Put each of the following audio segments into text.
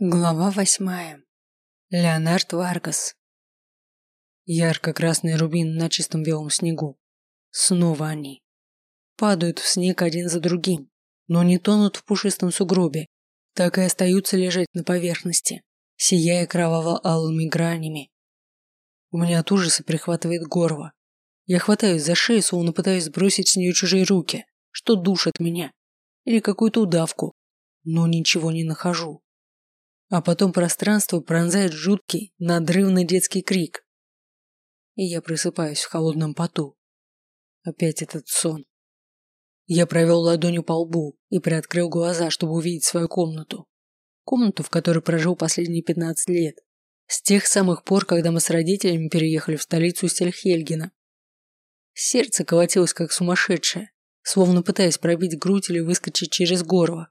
Глава восьмая. Леонард Варгас. Ярко-красный рубин на чистом белом снегу. Снова они. Падают в снег один за другим, но не тонут в пушистом сугробе, так и остаются лежать на поверхности, сияя кроваво-алыми гранями. У меня от ужаса прихватывает горло. Я хватаюсь за шею, словно пытаюсь сбросить с нее чужие руки, что душат меня, или какую-то удавку, но ничего не нахожу. А потом пространство пронзает жуткий, надрывный детский крик. И я просыпаюсь в холодном поту. Опять этот сон. Я провел ладонью по лбу и приоткрыл глаза, чтобы увидеть свою комнату. Комнату, в которой прожил последние 15 лет. С тех самых пор, когда мы с родителями переехали в столицу Стельхельгена. Сердце колотилось как сумасшедшее, словно пытаясь пробить грудь или выскочить через горло.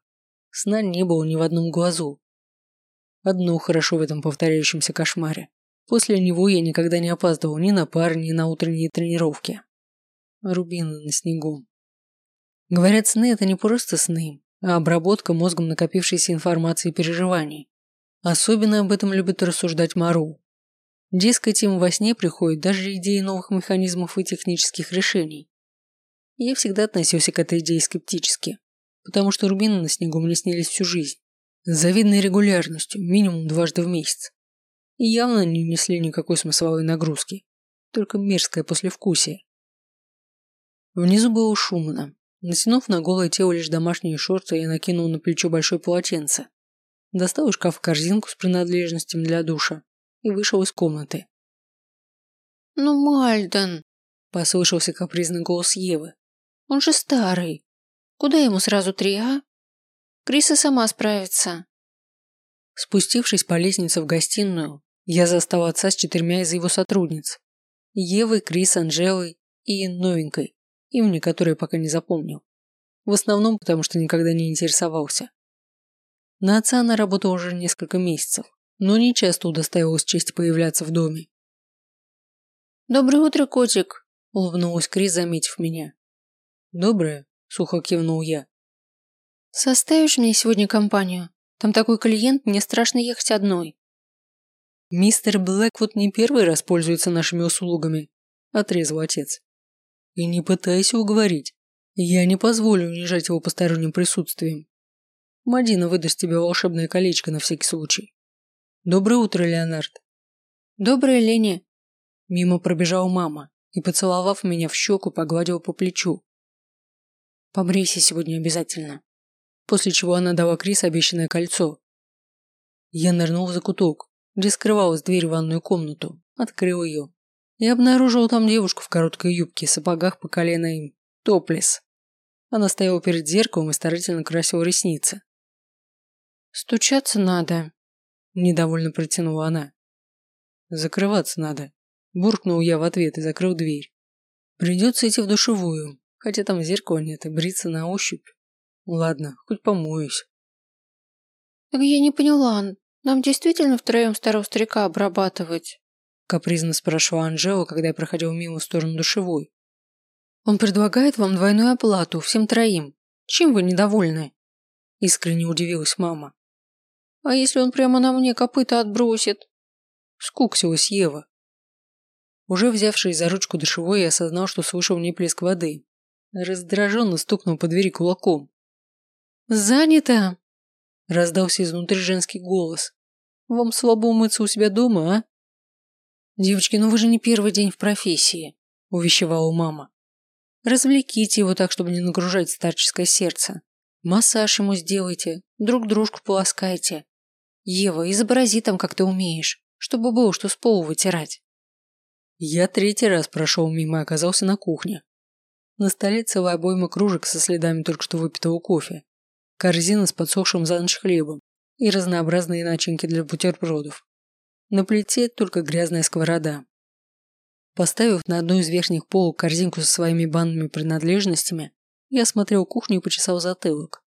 Сна не было ни в одном глазу, Одно хорошо в этом повторяющемся кошмаре. После него я никогда не опаздывал ни на пар, ни на утренние тренировки. Рубины на снегу. Говорят, сны – это не просто сны, а обработка мозгом накопившейся информации и переживаний. Особенно об этом любит рассуждать Мару. Дескать, им во сне приходят даже идеи новых механизмов и технических решений. Я всегда относился к этой идее скептически, потому что рубины на снегу мне снились всю жизнь. С завидной регулярностью, минимум дважды в месяц. И явно не несли никакой смысловой нагрузки, только мерзкое послевкусие. Внизу было шумно. Натянув на голое тело лишь домашние шорты, я накинул на плечо большое полотенце. Достал из шкафа корзинку с принадлежностями для душа и вышел из комнаты. «Ну, Мальдон!» – послышался капризный голос Евы. «Он же старый. Куда ему сразу три, а?» Криса сама справится. Спустившись по лестнице в гостиную, я застал отца с четырьмя из его сотрудниц. Евой, Крис, Анжелой и новенькой, имени которой пока не запомнил. В основном потому, что никогда не интересовался. На отца она работала уже несколько месяцев, но не часто удостаивалась чести появляться в доме. «Доброе утро, котик!» – улыбнулась Крис, заметив меня. «Доброе», – сухо кивнул я. Составишь мне сегодня компанию? Там такой клиент, мне страшно ехать одной. Мистер Блэквуд не первый раз пользуется нашими услугами, отрезал отец. И не пытайся уговорить. Я не позволю унижать его посторонним присутствием. Мадина выдаст тебе волшебное колечко на всякий случай. Доброе утро, Леонард. Доброе, Лени. Мимо пробежала мама и, поцеловав меня в щеку, погладила по плечу. Побрейся сегодня обязательно после чего она дала Крис обещанное кольцо. Я нырнул в закуток, где скрывалась дверь в ванную комнату, открыл ее и обнаружил там девушку в короткой юбке, сапогах по колено им, топлес. Она стояла перед зеркалом и старательно красила ресницы. «Стучаться надо», – недовольно протянула она. «Закрываться надо», – буркнул я в ответ и закрыл дверь. «Придется идти в душевую, хотя там зеркала нет и бриться на ощупь. Ладно, хоть помоюсь. Так я не поняла, нам действительно втроем старого старика обрабатывать? Капризно спрашивала Анжела, когда я проходил мимо в сторону душевой. Он предлагает вам двойную оплату всем троим. Чем вы недовольны? Искренне удивилась мама. А если он прямо на мне копыта отбросит? Скуксилась Ева. Уже взявшись за ручку душевой, я осознал, что слышал не плеск воды. Раздраженно стукнул по двери кулаком. «Занято!» – раздался изнутри женский голос. «Вам слабо умыться у себя дома, а?» «Девочки, ну вы же не первый день в профессии», – увещевала мама. «Развлеките его так, чтобы не нагружать старческое сердце. Массаж ему сделайте, друг дружку полоскайте. Ева, изобрази там, как ты умеешь, чтобы было что с пола вытирать». Я третий раз прошел мимо и оказался на кухне. На столе целая обойма кружек со следами только что выпитого кофе корзина с подсохшим за ночь хлебом и разнообразные начинки для бутербродов. На плите только грязная сковорода. Поставив на одну из верхних полок корзинку со своими банными принадлежностями, я осмотрел кухню и почесал затылок.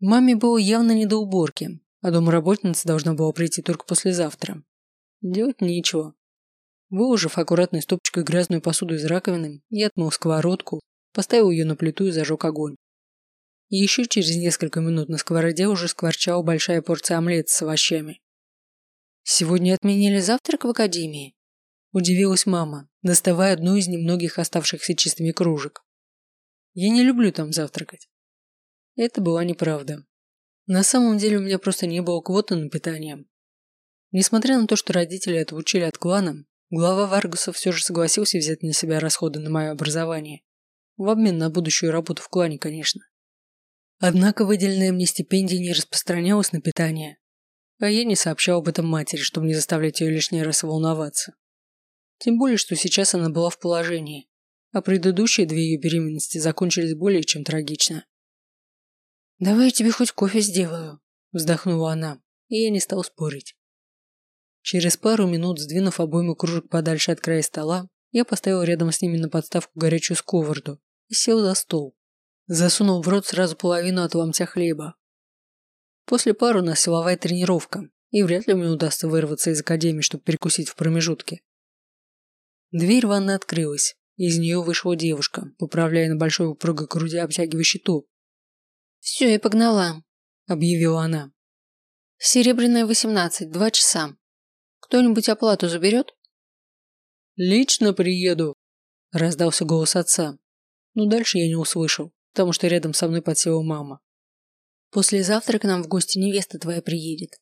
Маме было явно не до уборки, а домработница должна была прийти только послезавтра. Делать нечего. Выложив аккуратной стопочкой грязную посуду из раковины, я отмыл сковородку, поставил ее на плиту и зажег огонь. Еще через несколько минут на сковороде уже скворчала большая порция омлета с овощами. «Сегодня отменили завтрак в академии?» Удивилась мама, доставая одну из немногих оставшихся чистыми кружек. «Я не люблю там завтракать». Это была неправда. На самом деле у меня просто не было квоты на питание. Несмотря на то, что родители отучили от клана, глава Варгуса все же согласился взять на себя расходы на мое образование. В обмен на будущую работу в клане, конечно. Однако выделенная мне стипендия не распространялась на питание, а я не сообщал об этом матери, чтобы не заставлять ее лишний раз волноваться. Тем более, что сейчас она была в положении, а предыдущие две ее беременности закончились более чем трагично. «Давай я тебе хоть кофе сделаю», – вздохнула она, и я не стал спорить. Через пару минут, сдвинув обойму кружек подальше от края стола, я поставил рядом с ними на подставку горячую сковороду и сел за стол. Засунул в рот сразу половину от ломтя хлеба. После пары у нас силовая тренировка, и вряд ли мне удастся вырваться из академии, чтобы перекусить в промежутке. Дверь ванны открылась, и из нее вышла девушка, поправляя на большой упругой груди обтягивающий топ. «Все, я погнала», – объявила она. «Серебряная восемнадцать, два часа. Кто-нибудь оплату заберет?» «Лично приеду», – раздался голос отца. Но дальше я не услышал, потому что рядом со мной подсела мама. «Послезавтра к нам в гости невеста твоя приедет».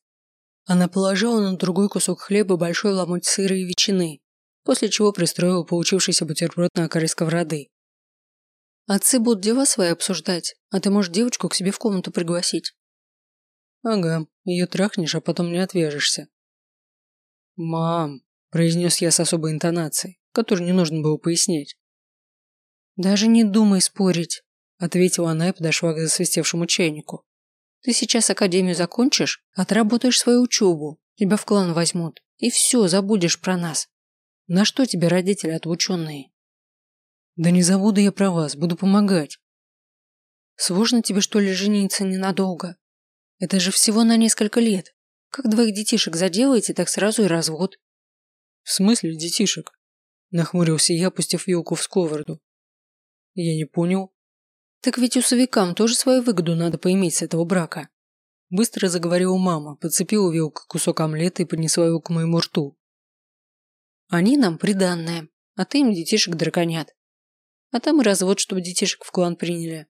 Она положила на другой кусок хлеба большой ломоть сыра и ветчины, после чего пристроила получившийся бутерброд на окоре сковороды. «Отцы будут дела свои обсуждать, а ты можешь девочку к себе в комнату пригласить». «Ага, ее трахнешь, а потом не отвяжешься». «Мам», – произнес я с особой интонацией, которую не нужно было пояснять. «Даже не думай спорить», – ответила она и подошла к засвистевшему чайнику. «Ты сейчас академию закончишь, отработаешь свою учебу, тебя в клан возьмут, и все, забудешь про нас. На что тебе родители отлученные?» «Да не забуду я про вас, буду помогать». «Сложно тебе, что ли, жениться ненадолго? Это же всего на несколько лет. Как двоих детишек заделаете, так сразу и развод». «В смысле детишек?» Нахмурился я, опустив вилку в сковороду. Я не понял. Так ведь усовикам тоже свою выгоду надо поиметь с этого брака. Быстро заговорила мама, подцепила вилкой кусок омлета и поднесла его к моему рту. Они нам приданное, а ты им детишек драконят. А там и развод, чтобы детишек в клан приняли.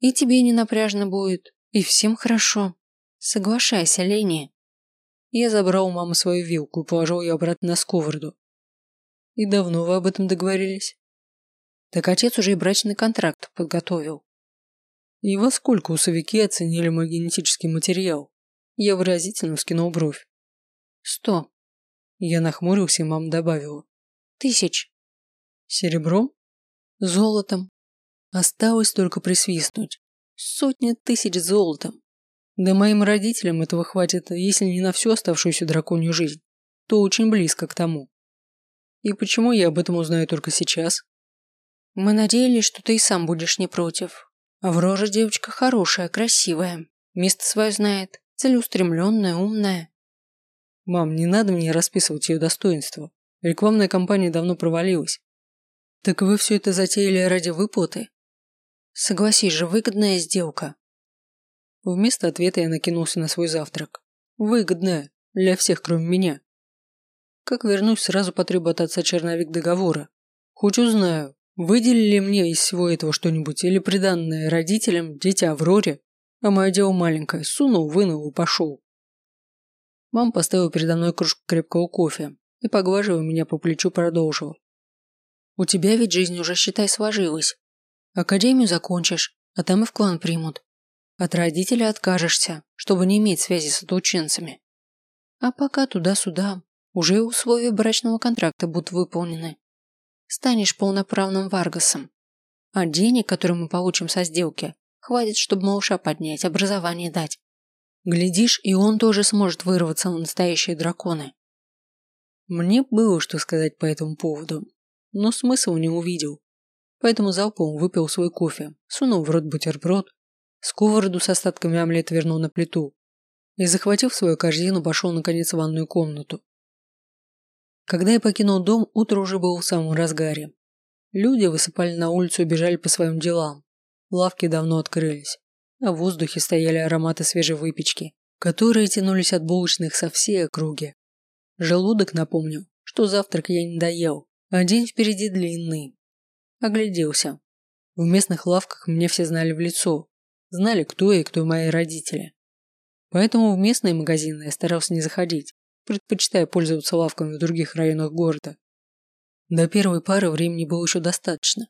И тебе не напряжно будет, и всем хорошо. Соглашайся, Лени. Я забрал у мамы свою вилку и положил ее обратно на сковороду. И давно вы об этом договорились? Так отец уже и брачный контракт подготовил. И во сколько усовики оценили мой генетический материал? Я выразительно вскинул бровь. Сто. Я нахмурился, и мама добавила. Тысяч. Серебром? Золотом. Осталось только присвистнуть. Сотни тысяч золотом. Да моим родителям этого хватит, если не на всю оставшуюся драконью жизнь, то очень близко к тому. И почему я об этом узнаю только сейчас? Мы надеялись, что ты и сам будешь не против. Аврора девочка хорошая, красивая. Место свое знает, целеустремленная, умная. Мам, не надо мне расписывать ее достоинства. Рекламная кампания давно провалилась. Так вы все это затеяли ради выплаты? Согласись же, выгодная сделка. Вместо ответа я накинулся на свой завтрак. Выгодная. Для всех, кроме меня. Как вернусь, сразу потребую от отца черновик договора. Хоть узнаю, Выделили мне из всего этого что-нибудь или приданное родителям, дитя Авроре, а мое дело маленькое, сунул, вынул и пошел. Мам поставила передо мной кружку крепкого кофе и, поглаживая меня по плечу, продолжила. «У тебя ведь жизнь уже, считай, сложилась. Академию закончишь, а там и в клан примут. От родителей откажешься, чтобы не иметь связи с отлученцами. А пока туда-сюда, уже условия брачного контракта будут выполнены станешь полноправным Варгасом. А денег, которые мы получим со сделки, хватит, чтобы малыша поднять, образование дать. Глядишь, и он тоже сможет вырваться на настоящие драконы. Мне было что сказать по этому поводу, но смысла не увидел. Поэтому залпом выпил свой кофе, сунул в рот бутерброд, сковороду с остатками омлета вернул на плиту и, захватив свою корзину, пошел наконец в ванную комнату. Когда я покинул дом, утро уже было в самом разгаре. Люди высыпали на улицу и бежали по своим делам. Лавки давно открылись. а в воздухе стояли ароматы свежей выпечки, которые тянулись от булочных со всей округи. Желудок напомнил, что завтрак я не доел, а день впереди длинный. Огляделся. В местных лавках меня все знали в лицо, знали, кто и кто мои родители. Поэтому в местные магазины я старался не заходить, предпочитая пользоваться лавками в других районах города. До первой пары времени было еще достаточно,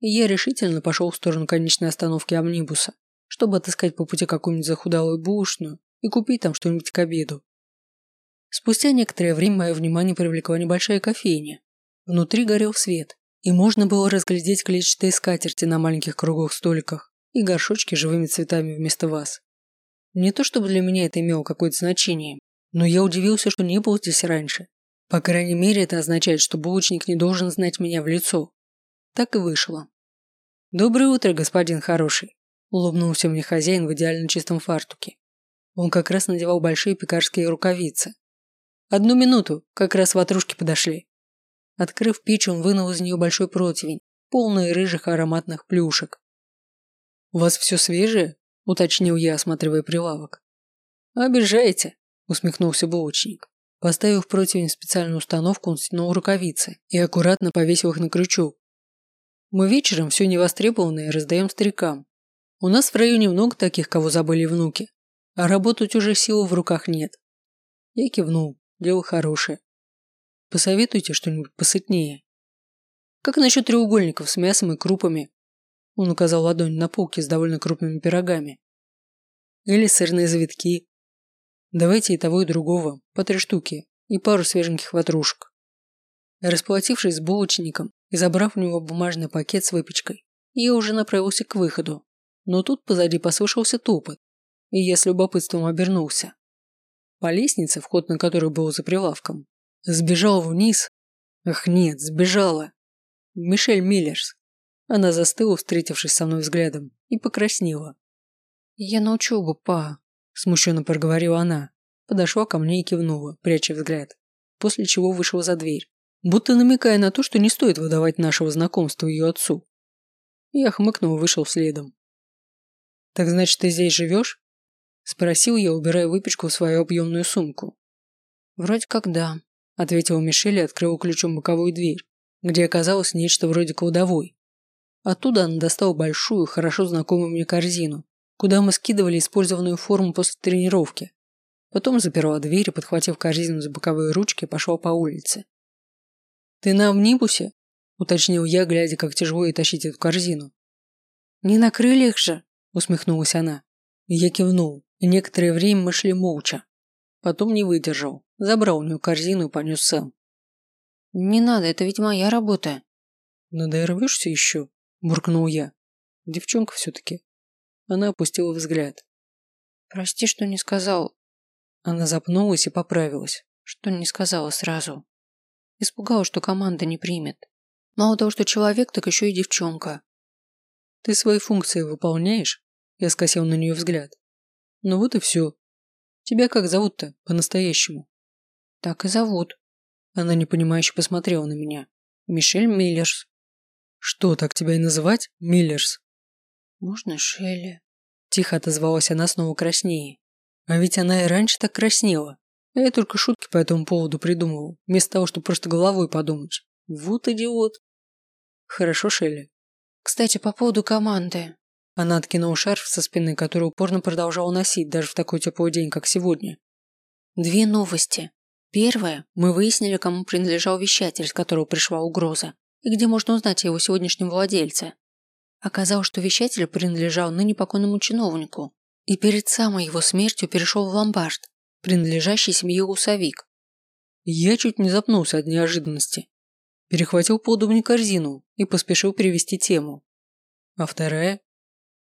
и я решительно пошел в сторону конечной остановки амнибуса, чтобы отыскать по пути какую-нибудь захудалую булочную и купить там что-нибудь к обеду. Спустя некоторое время мое внимание привлекла небольшая кофейня. Внутри горел свет, и можно было разглядеть клетчатые скатерти на маленьких круглых столиках и горшочки с живыми цветами вместо вас. Не то чтобы для меня это имело какое-то значение, но я удивился, что не был здесь раньше. По крайней мере, это означает, что булочник не должен знать меня в лицо. Так и вышло. «Доброе утро, господин хороший», – улыбнулся мне хозяин в идеально чистом фартуке. Он как раз надевал большие пекарские рукавицы. «Одну минуту, как раз ватрушки подошли». Открыв печь, он вынул из нее большой противень, полный рыжих ароматных плюшек. «У вас все свежее?» уточнил я, осматривая прилавок. «Обижаете», – усмехнулся булочник. Поставив противень специальную установку, он стянул рукавицы и аккуратно повесил их на крючок. «Мы вечером все невостребованное раздаем старикам. У нас в районе много таких, кого забыли внуки, а работать уже силы в руках нет». Я кивнул, дело хорошее. «Посоветуйте что-нибудь посытнее». «Как насчет треугольников с мясом и крупами?» Он указал ладонь на полки с довольно крупными пирогами. Или сырные завитки. Давайте и того, и другого, по три штуки, и пару свеженьких ватрушек. Расплатившись с булочником и забрав у него бумажный пакет с выпечкой, я уже направился к выходу. Но тут позади послышался топот, и я с любопытством обернулся. По лестнице, вход на которую был за прилавком, сбежал вниз. Ах нет, сбежала. Мишель Миллерс. Она застыла, встретившись со мной взглядом, и покраснела. «Я на учебу, па», – смущенно проговорила она. Подошла ко мне и кивнула, пряча взгляд, после чего вышла за дверь, будто намекая на то, что не стоит выдавать нашего знакомства ее отцу. Я хмыкнул и вышел следом. «Так значит, ты здесь живешь?» – спросил я, убирая выпечку в свою объемную сумку. «Вроде как да», – ответила Мишель и открыла ключом боковую дверь, где оказалось нечто вроде кладовой. Оттуда она достала большую, хорошо знакомую мне корзину, куда мы скидывали использованную форму после тренировки. Потом заперла дверь и, подхватив корзину за боковые ручки, пошла по улице. «Ты на амнибусе?» – уточнил я, глядя, как тяжело ей тащить эту корзину. «Не на крыльях же!» – усмехнулась она. Я кивнул, и некоторое время мы шли молча. Потом не выдержал, забрал у нее корзину и понес сам. «Не надо, это ведь моя работа». «Надорвешься еще?» буркнул я. Девчонка все-таки. Она опустила взгляд. Прости, что не сказал. Она запнулась и поправилась. Что не сказала сразу. Испугалась, что команда не примет. Мало того, что человек, так еще и девчонка. Ты свои функции выполняешь? Я скосил на нее взгляд. Ну вот и все. Тебя как зовут-то по-настоящему? Так и зовут. Она непонимающе посмотрела на меня. Мишель Миллерс. Что, так тебя и называть? Миллерс? Можно Шелли? Тихо отозвалась она снова краснее. А ведь она и раньше так краснела. А я только шутки по этому поводу придумывал, вместо того, чтобы просто головой подумать. Вот идиот. Хорошо, Шелли. Кстати, по поводу команды. Она откинула шарф со спины, который упорно продолжала носить даже в такой теплый день, как сегодня. Две новости. Первое. Мы выяснили, кому принадлежал вещатель, с которого пришла угроза и где можно узнать о его сегодняшнем владельце. Оказалось, что вещатель принадлежал ныне покойному чиновнику и перед самой его смертью перешел в ломбард, принадлежащий семье Усовик. Я чуть не запнулся от неожиданности. Перехватил поудобнее корзину и поспешил перевести тему. А вторая?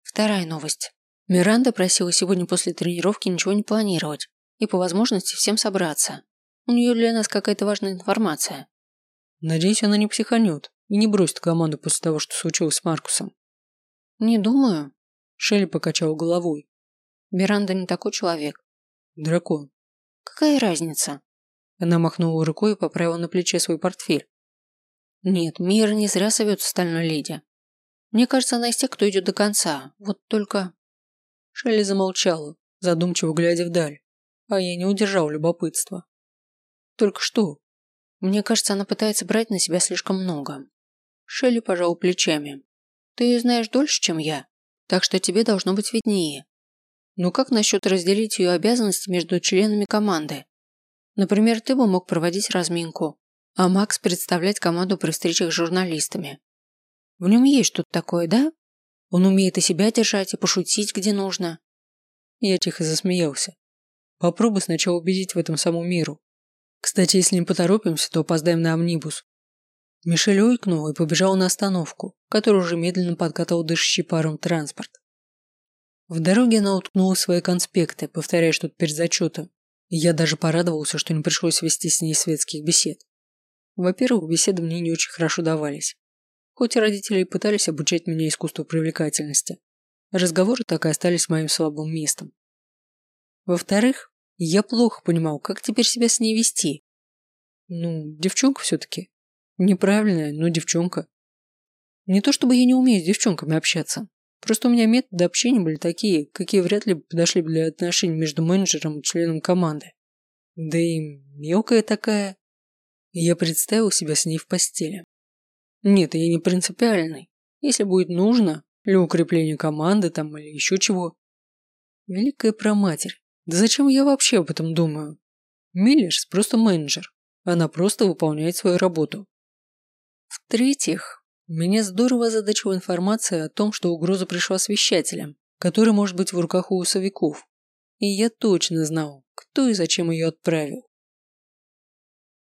Вторая новость. Миранда просила сегодня после тренировки ничего не планировать и по возможности всем собраться. У нее для нас какая-то важная информация. Надеюсь, она не психанет и не бросит команду после того, что случилось с Маркусом. Не думаю. Шелли покачал головой. Миранда не такой человек. Дракон. Какая разница? Она махнула рукой и поправила на плече свой портфель. Нет, Мир не зря зовет стальной леди. Мне кажется, она из тех, кто идет до конца. Вот только... Шелли замолчала, задумчиво глядя вдаль, а я не удержал любопытства. Только что? Мне кажется, она пытается брать на себя слишком много. Шелли пожал плечами. Ты ее знаешь дольше, чем я, так что тебе должно быть виднее. Но как насчет разделить ее обязанности между членами команды? Например, ты бы мог проводить разминку, а Макс представлять команду при встречах с журналистами. В нем есть что-то такое, да? Он умеет и себя держать, и пошутить, где нужно. Я тихо засмеялся. Попробуй сначала убедить в этом саму миру. Кстати, если не поторопимся, то опоздаем на амнибус. Мишель уйкнул и побежал на остановку, которую уже медленно подкатывал дышащий паром транспорт. В дороге она уткнула свои конспекты, повторяя что-то перед зачетом, я даже порадовался, что не пришлось вести с ней светских бесед. Во-первых, беседы мне не очень хорошо давались. Хоть и родители и пытались обучать меня искусству привлекательности, разговоры так и остались моим слабым местом. Во-вторых, я плохо понимал, как теперь себя с ней вести. Ну, девчонка все-таки. Неправильная, но девчонка. Не то чтобы я не умею с девчонками общаться. Просто у меня методы общения были такие, какие вряд ли подошли бы для отношений между менеджером и членом команды. Да и мелкая такая. Я представил себя с ней в постели. Нет, я не принципиальный. Если будет нужно, для укрепления команды там или еще чего. Великая проматерь. Да зачем я вообще об этом думаю? Миллерс просто менеджер. Она просто выполняет свою работу. В-третьих, меня здорово озадачила информация о том, что угроза пришла с вещателем, который может быть в руках у усовиков. И я точно знал, кто и зачем ее отправил.